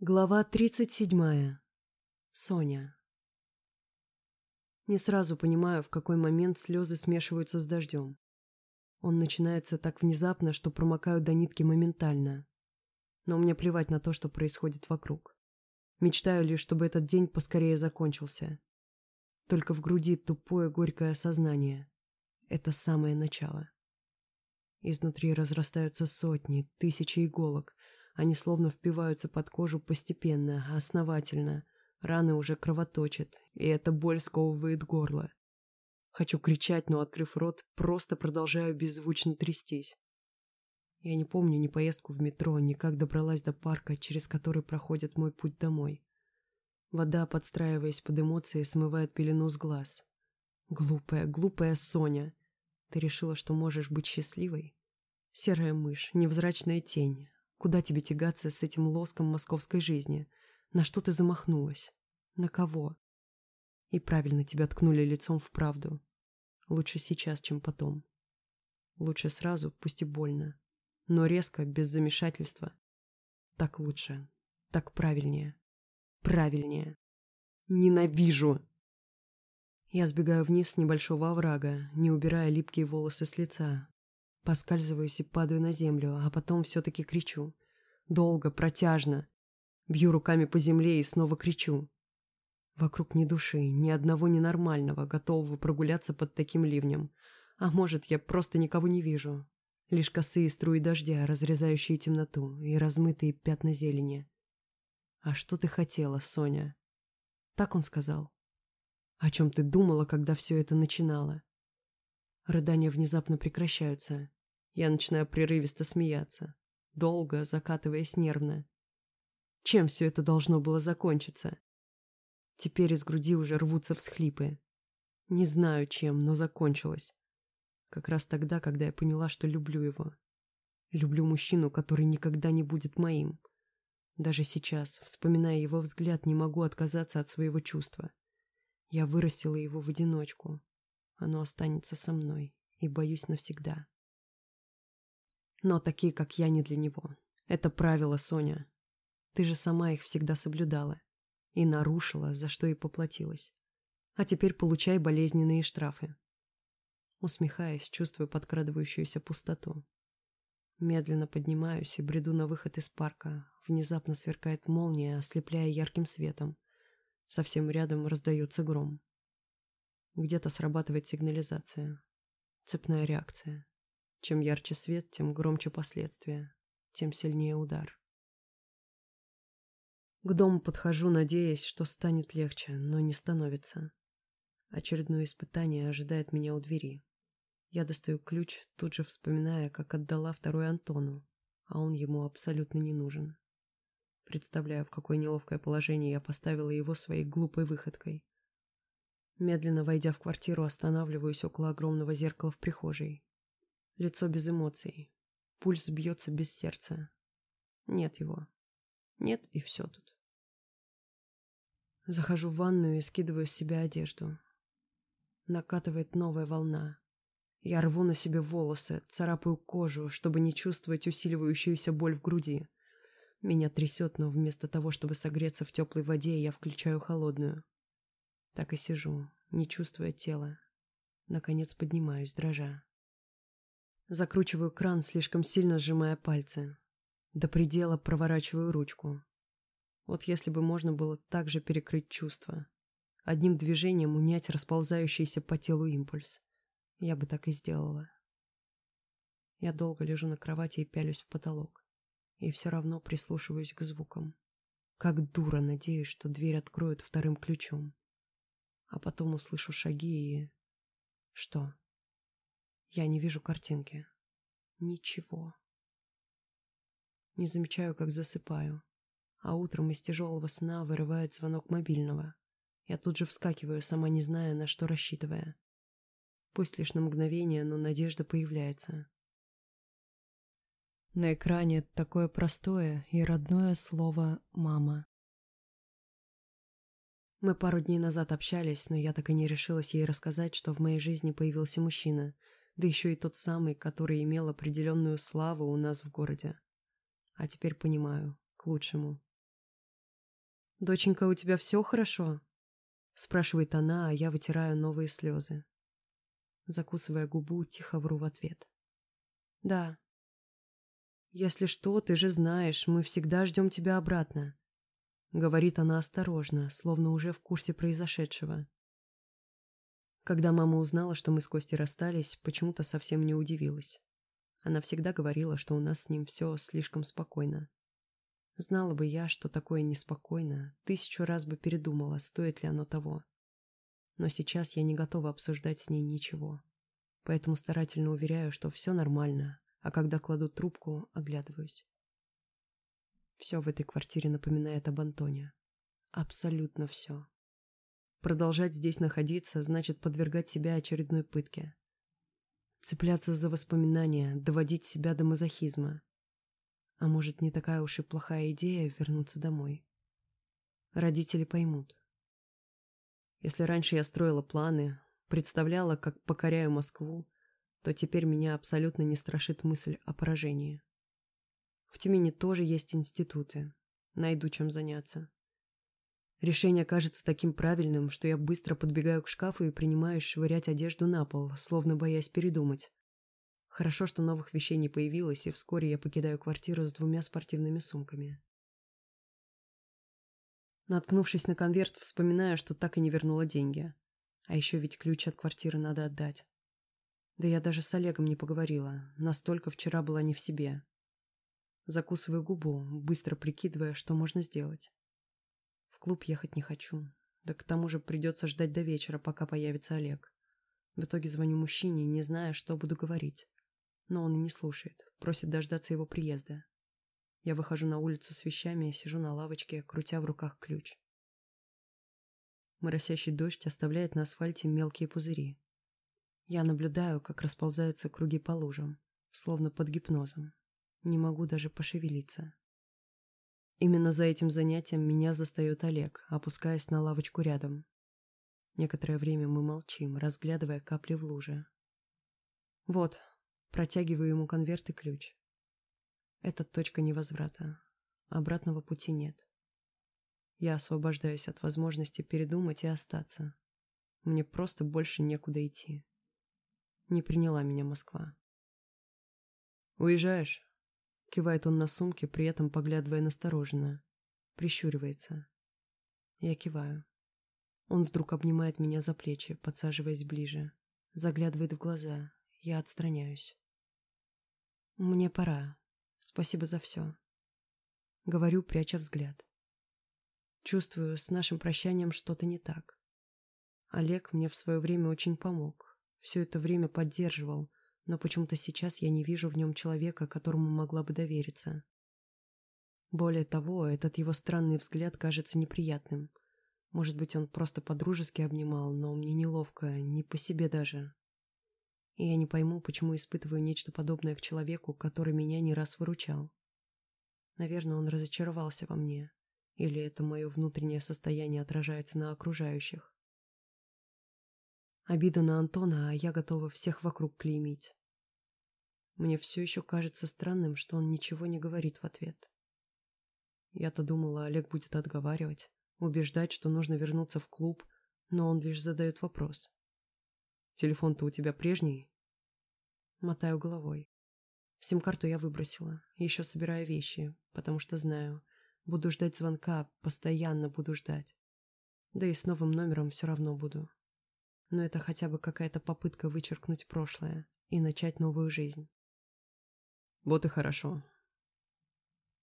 Глава 37. Соня. Не сразу понимаю, в какой момент слезы смешиваются с дождем. Он начинается так внезапно, что промокаю до нитки моментально. Но мне плевать на то, что происходит вокруг. Мечтаю лишь, чтобы этот день поскорее закончился. Только в груди тупое горькое осознание. Это самое начало. Изнутри разрастаются сотни, тысячи иголок, они словно впиваются под кожу постепенно, основательно. Раны уже кровоточат, и эта боль сковывает горло. Хочу кричать, но, открыв рот, просто продолжаю беззвучно трястись. Я не помню ни поездку в метро, ни как добралась до парка, через который проходит мой путь домой. Вода, подстраиваясь под эмоции, смывает пелену с глаз. Глупая, глупая Соня. Ты решила, что можешь быть счастливой? Серая мышь, невзрачная тень, Куда тебе тягаться с этим лоском московской жизни? На что ты замахнулась? На кого? И правильно тебя ткнули лицом в правду. Лучше сейчас, чем потом. Лучше сразу, пусть и больно. Но резко, без замешательства. Так лучше. Так правильнее. Правильнее. Ненавижу! Я сбегаю вниз с небольшого оврага, не убирая липкие волосы с лица, Поскальзываюсь и падаю на землю, а потом все-таки кричу. Долго, протяжно. Бью руками по земле и снова кричу. Вокруг ни души, ни одного ненормального, готового прогуляться под таким ливнем. А может, я просто никого не вижу. Лишь косые струи дождя, разрезающие темноту, и размытые пятна зелени. «А что ты хотела, Соня?» Так он сказал. «О чем ты думала, когда все это начинало?» Рыдания внезапно прекращаются. Я начинаю прерывисто смеяться, долго закатываясь нервно. Чем все это должно было закончиться? Теперь из груди уже рвутся всхлипы. Не знаю чем, но закончилось. Как раз тогда, когда я поняла, что люблю его. Люблю мужчину, который никогда не будет моим. Даже сейчас, вспоминая его взгляд, не могу отказаться от своего чувства. Я вырастила его в одиночку. Оно останется со мной и боюсь навсегда. Но такие, как я, не для него. Это правило, Соня. Ты же сама их всегда соблюдала. И нарушила, за что и поплатилась. А теперь получай болезненные штрафы. Усмехаясь, чувствую подкрадывающуюся пустоту. Медленно поднимаюсь и бреду на выход из парка. Внезапно сверкает молния, ослепляя ярким светом. Совсем рядом раздается гром. Где-то срабатывает сигнализация. Цепная реакция. Чем ярче свет, тем громче последствия, тем сильнее удар. К дому подхожу, надеясь, что станет легче, но не становится. Очередное испытание ожидает меня у двери. Я достаю ключ, тут же вспоминая, как отдала второй Антону, а он ему абсолютно не нужен. Представляю, в какое неловкое положение я поставила его своей глупой выходкой. Медленно войдя в квартиру, останавливаюсь около огромного зеркала в прихожей. Лицо без эмоций. Пульс бьется без сердца. Нет его. Нет, и все тут. Захожу в ванную и скидываю с себя одежду. Накатывает новая волна. Я рву на себе волосы, царапаю кожу, чтобы не чувствовать усиливающуюся боль в груди. Меня трясет, но вместо того, чтобы согреться в теплой воде, я включаю холодную. Так и сижу, не чувствуя тела. Наконец поднимаюсь, дрожа. Закручиваю кран, слишком сильно сжимая пальцы. До предела проворачиваю ручку. Вот если бы можно было так же перекрыть чувства. Одним движением унять расползающийся по телу импульс. Я бы так и сделала. Я долго лежу на кровати и пялюсь в потолок. И все равно прислушиваюсь к звукам. Как дура надеюсь, что дверь откроют вторым ключом. А потом услышу шаги и... Что? Я не вижу картинки. Ничего. Не замечаю, как засыпаю. А утром из тяжелого сна вырывает звонок мобильного. Я тут же вскакиваю, сама не зная, на что рассчитывая. Пусть лишь на мгновение, но надежда появляется. На экране такое простое и родное слово «мама». Мы пару дней назад общались, но я так и не решилась ей рассказать, что в моей жизни появился мужчина, да еще и тот самый, который имел определенную славу у нас в городе. А теперь понимаю, к лучшему. «Доченька, у тебя все хорошо?» Спрашивает она, а я вытираю новые слезы. Закусывая губу, тихо вру в ответ. «Да». «Если что, ты же знаешь, мы всегда ждем тебя обратно», — говорит она осторожно, словно уже в курсе произошедшего. Когда мама узнала, что мы с Костей расстались, почему-то совсем не удивилась. Она всегда говорила, что у нас с ним все слишком спокойно. Знала бы я, что такое неспокойно, тысячу раз бы передумала, стоит ли оно того. Но сейчас я не готова обсуждать с ней ничего. Поэтому старательно уверяю, что все нормально, а когда кладу трубку, оглядываюсь. Все в этой квартире напоминает об Антоне. Абсолютно все. Продолжать здесь находиться значит подвергать себя очередной пытке. Цепляться за воспоминания, доводить себя до мазохизма. А может, не такая уж и плохая идея вернуться домой. Родители поймут. Если раньше я строила планы, представляла, как покоряю Москву, то теперь меня абсолютно не страшит мысль о поражении. В Тюмени тоже есть институты. Найду чем заняться. Решение кажется таким правильным, что я быстро подбегаю к шкафу и принимаюсь швырять одежду на пол, словно боясь передумать. Хорошо, что новых вещей не появилось, и вскоре я покидаю квартиру с двумя спортивными сумками. Наткнувшись на конверт, вспоминаю, что так и не вернула деньги. А еще ведь ключ от квартиры надо отдать. Да я даже с Олегом не поговорила, настолько вчера была не в себе. Закусываю губу, быстро прикидывая, что можно сделать. В клуб ехать не хочу, да к тому же придется ждать до вечера, пока появится Олег. В итоге звоню мужчине, не зная, что буду говорить. Но он и не слушает, просит дождаться его приезда. Я выхожу на улицу с вещами и сижу на лавочке, крутя в руках ключ. Моросящий дождь оставляет на асфальте мелкие пузыри. Я наблюдаю, как расползаются круги по лужам, словно под гипнозом. Не могу даже пошевелиться. Именно за этим занятием меня застает Олег, опускаясь на лавочку рядом. Некоторое время мы молчим, разглядывая капли в луже. Вот, Протягиваю ему конверт и ключ. Это точка невозврата. Обратного пути нет. Я освобождаюсь от возможности передумать и остаться. Мне просто больше некуда идти. Не приняла меня Москва. «Уезжаешь?» Кивает он на сумке, при этом поглядывая настороженно. Прищуривается. Я киваю. Он вдруг обнимает меня за плечи, подсаживаясь ближе. Заглядывает в глаза. Я отстраняюсь. «Мне пора. Спасибо за все». Говорю, пряча взгляд. Чувствую, с нашим прощанием что-то не так. Олег мне в свое время очень помог. Все это время поддерживал, но почему-то сейчас я не вижу в нем человека, которому могла бы довериться. Более того, этот его странный взгляд кажется неприятным. Может быть, он просто по-дружески обнимал, но мне неловко, не по себе даже. И я не пойму, почему испытываю нечто подобное к человеку, который меня не раз выручал. Наверное, он разочаровался во мне. Или это мое внутреннее состояние отражается на окружающих. Обида на Антона, а я готова всех вокруг клеймить. Мне все еще кажется странным, что он ничего не говорит в ответ. Я-то думала, Олег будет отговаривать, убеждать, что нужно вернуться в клуб, но он лишь задает вопрос. Телефон-то у тебя прежний? Мотаю головой. Сим-карту я выбросила, еще собираю вещи, потому что знаю, буду ждать звонка, постоянно буду ждать. Да и с новым номером все равно буду. Но это хотя бы какая-то попытка вычеркнуть прошлое и начать новую жизнь. Вот и хорошо.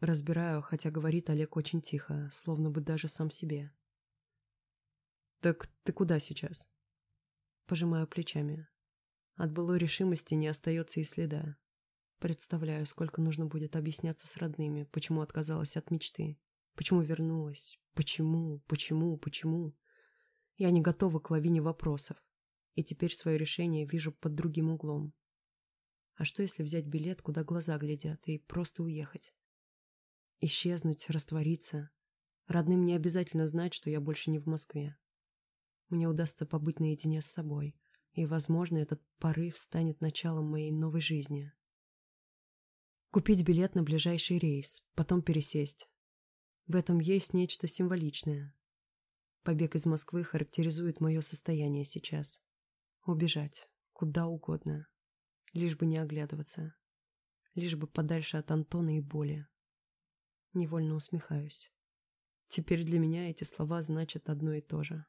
Разбираю, хотя говорит Олег очень тихо, словно бы даже сам себе. Так ты куда сейчас? Пожимаю плечами. От былой решимости не остается и следа. Представляю, сколько нужно будет объясняться с родными, почему отказалась от мечты. Почему вернулась? Почему? Почему? Почему? Я не готова к лавине вопросов. И теперь свое решение вижу под другим углом. А что, если взять билет, куда глаза глядят, и просто уехать? Исчезнуть, раствориться. Родным не обязательно знать, что я больше не в Москве мне удастся побыть наедине с собой, и, возможно, этот порыв станет началом моей новой жизни. Купить билет на ближайший рейс, потом пересесть. В этом есть нечто символичное. Побег из Москвы характеризует мое состояние сейчас. Убежать. Куда угодно. Лишь бы не оглядываться. Лишь бы подальше от Антона и боли. Невольно усмехаюсь. Теперь для меня эти слова значат одно и то же.